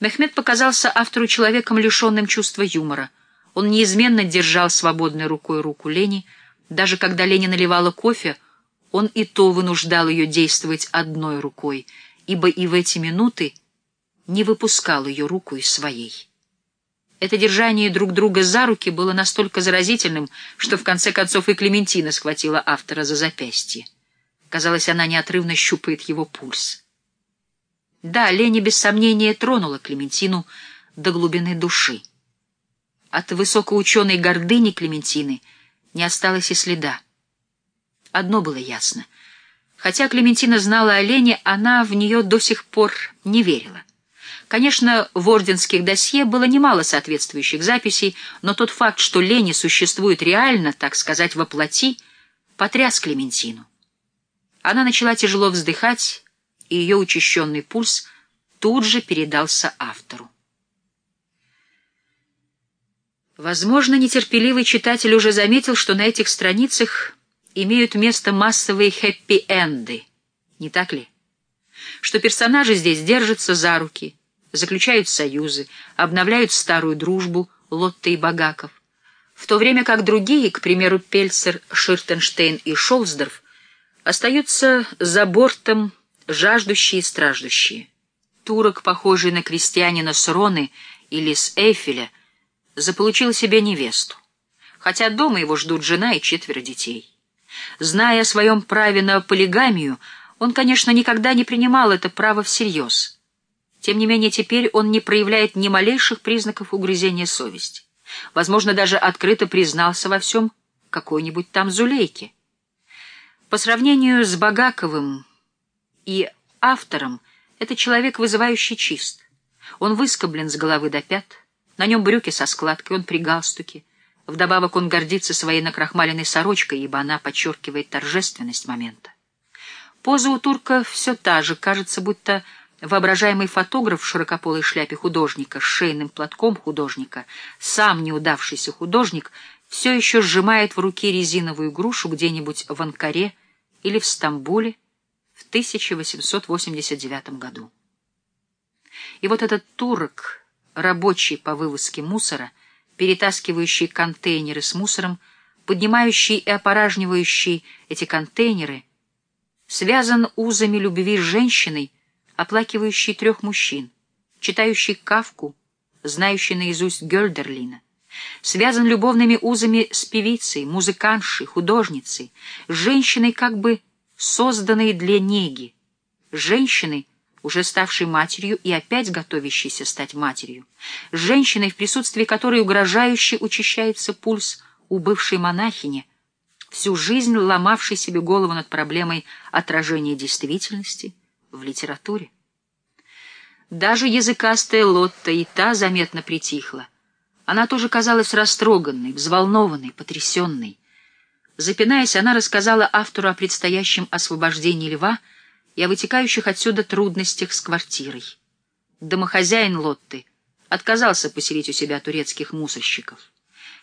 Мехмед показался автору человеком, лишенным чувства юмора. Он неизменно держал свободной рукой руку Лени. Даже когда Лени наливала кофе, он и то вынуждал ее действовать одной рукой, ибо и в эти минуты не выпускал ее руку из своей. Это держание друг друга за руки было настолько заразительным, что в конце концов и Клементина схватила автора за запястье. Казалось, она неотрывно щупает его пульс. Да, Леня без сомнения тронула Клементину до глубины души. От высокоученой гордыни Клементины не осталось и следа. Одно было ясно. Хотя Клементина знала о Лене, она в нее до сих пор не верила. Конечно, в орденских досье было немало соответствующих записей, но тот факт, что Лени существует реально, так сказать, во плоти, потряс Клементину. Она начала тяжело вздыхать, и ее учащенный пульс тут же передался автору. Возможно, нетерпеливый читатель уже заметил, что на этих страницах имеют место массовые хэппи-энды, не так ли? Что персонажи здесь держатся за руки — заключают союзы, обновляют старую дружбу Лотта и Багаков, в то время как другие, к примеру, Пельцер, Ширтенштейн и Шолсдорф, остаются за бортом жаждущие и страждущие. Турок, похожий на крестьянина с Роны или с Эйфеля, заполучил себе невесту, хотя дома его ждут жена и четверо детей. Зная о своем праве на полигамию, он, конечно, никогда не принимал это право всерьез — тем не менее, теперь он не проявляет ни малейших признаков угрызения совести. Возможно, даже открыто признался во всем какой-нибудь там Зулейке. По сравнению с Багаковым и автором, это человек, вызывающий чист. Он выскоблен с головы до пят, на нем брюки со складкой, он при галстуке. Вдобавок он гордится своей накрахмаленной сорочкой, ибо она подчеркивает торжественность момента. Поза у турка все та же, кажется, будто Воображаемый фотограф в широкополой шляпе художника с шейным платком художника, сам неудавшийся художник, все еще сжимает в руке резиновую грушу где-нибудь в Анкаре или в Стамбуле в 1889 году. И вот этот турок, рабочий по вывозке мусора, перетаскивающий контейнеры с мусором, поднимающий и опоражнивающий эти контейнеры, связан узами любви с женщиной, оплакивающий трех мужчин, читающий Кавку, знающий наизусть Гёльдерлина, связан любовными узами с певицей, музыкантшей, художницей, женщиной, как бы созданной для неги, женщиной, уже ставшей матерью и опять готовящейся стать матерью, женщиной, в присутствии которой угрожающе учащается пульс у бывшей монахини, всю жизнь ломавшей себе голову над проблемой отражения действительности — в литературе. Даже языкастая Лотта и та заметно притихла. Она тоже казалась растроганной, взволнованной, потрясенной. Запинаясь, она рассказала автору о предстоящем освобождении льва и о вытекающих отсюда трудностях с квартирой. Домохозяин Лотты отказался поселить у себя турецких мусорщиков.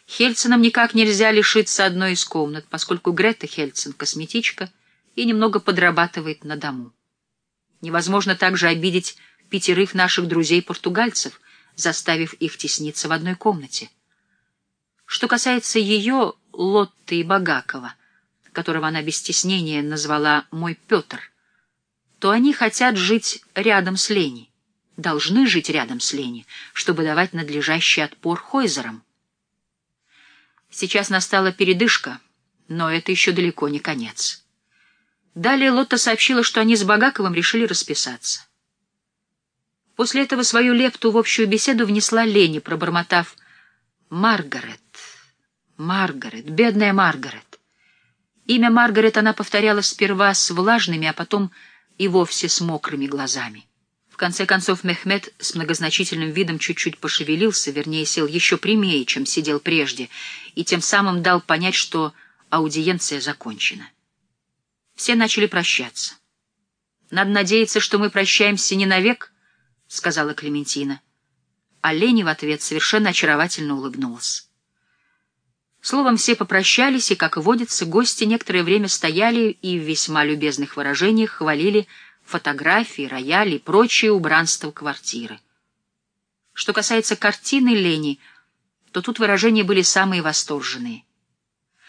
Хельцинам никак нельзя лишиться одной из комнат, поскольку Грета Хельцин — косметичка и немного подрабатывает на дому. Невозможно также обидеть пятерых наших друзей-португальцев, заставив их тесниться в одной комнате. Что касается ее, Лотты Багакова, которого она без стеснения назвала «мой Петр», то они хотят жить рядом с Лени, должны жить рядом с Лени, чтобы давать надлежащий отпор Хойзерам. Сейчас настала передышка, но это еще далеко не конец. Далее Лотта сообщила, что они с Багаковым решили расписаться. После этого свою лепту в общую беседу внесла Лени, пробормотав «Маргарет, Маргарет, бедная Маргарет». Имя Маргарет она повторяла сперва с влажными, а потом и вовсе с мокрыми глазами. В конце концов Мехмед с многозначительным видом чуть-чуть пошевелился, вернее, сел еще прямее, чем сидел прежде, и тем самым дал понять, что аудиенция закончена. Все начали прощаться. «Надо надеяться, что мы прощаемся не навек», — сказала Клементина. А Лени в ответ совершенно очаровательно улыбнулась. Словом, все попрощались, и, как водится, гости некоторое время стояли и в весьма любезных выражениях хвалили фотографии, рояли и прочие убранства квартиры. Что касается картины Лени, то тут выражения были самые восторженные.